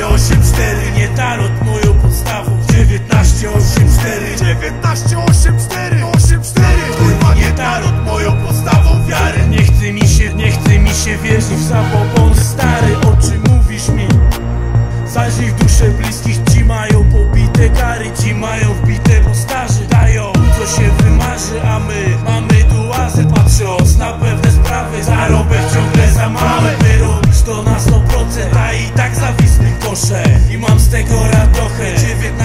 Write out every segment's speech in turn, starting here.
1984 Nie tarot moją podstawą. 1984 1984 84 Kurwa nie tarot moją podstawą wiary. Nie chce mi się, nie chce mi się wierzyć w zabobon stary. O czym mówisz mi? Zajrzyj w duszę bliskich Ci mają pobite kary Ci mają wbite,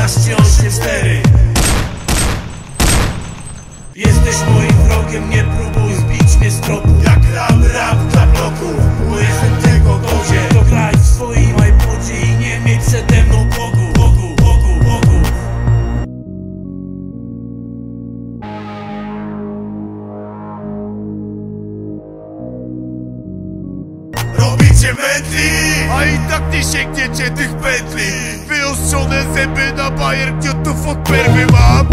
1984 Jesteś moim wrogiem, nie próbuj zbić mnie z tropu. Jak ram rap dla bloków, bo jestem tego godzie To graj w swoim iPodzie i nie miej przede mną Bogu, Bogu, Bogu, Bogu Robicie metli, a i tak nie sięgniecie tych pętli Wyostrzone Hayır yuttu fuck bir bimam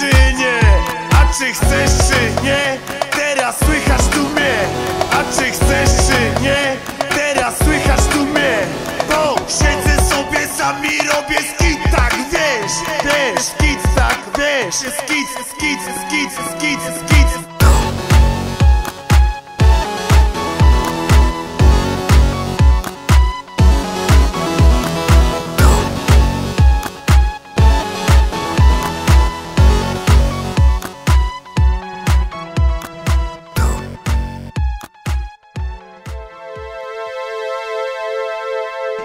czy nie? A czy chcesz czy nie? Teraz słychać tu mnie A czy chcesz czy nie? Teraz słychać tu mnie Bo siedzę sobie sami robię skit tak wiesz Wiesz, skit tak wiesz Skit, skit, skit, skit, skit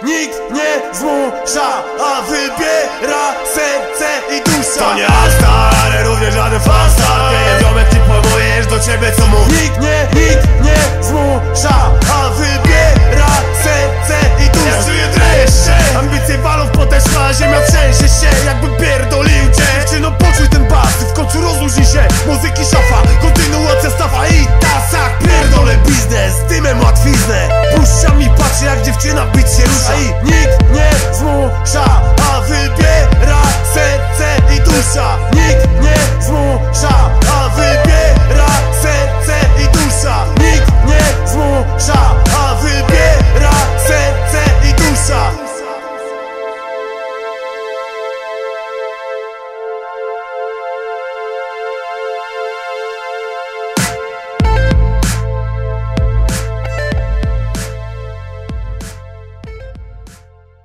Nikt nie zmusza, a wybiera serce i dusza. To nie asta, ale również żaden fasta Nie wiadomo ty pojmujesz do ciebie co mówi Nikt nie, nikt nie zmusza, a wybiera serce i dusza. Ja czuję dreszcze, ambicje walą potężna Ziemia trzęsie się, jakby pierdolił cię. No poczuj ten bas, w końcu rozluźnij się. Muzyki szafa, kontynuacja stawa i tasak. Pierdolę biznes, dymem łatwiznę jak dziewczyna, bić się rusza. I nikt nie zmusza.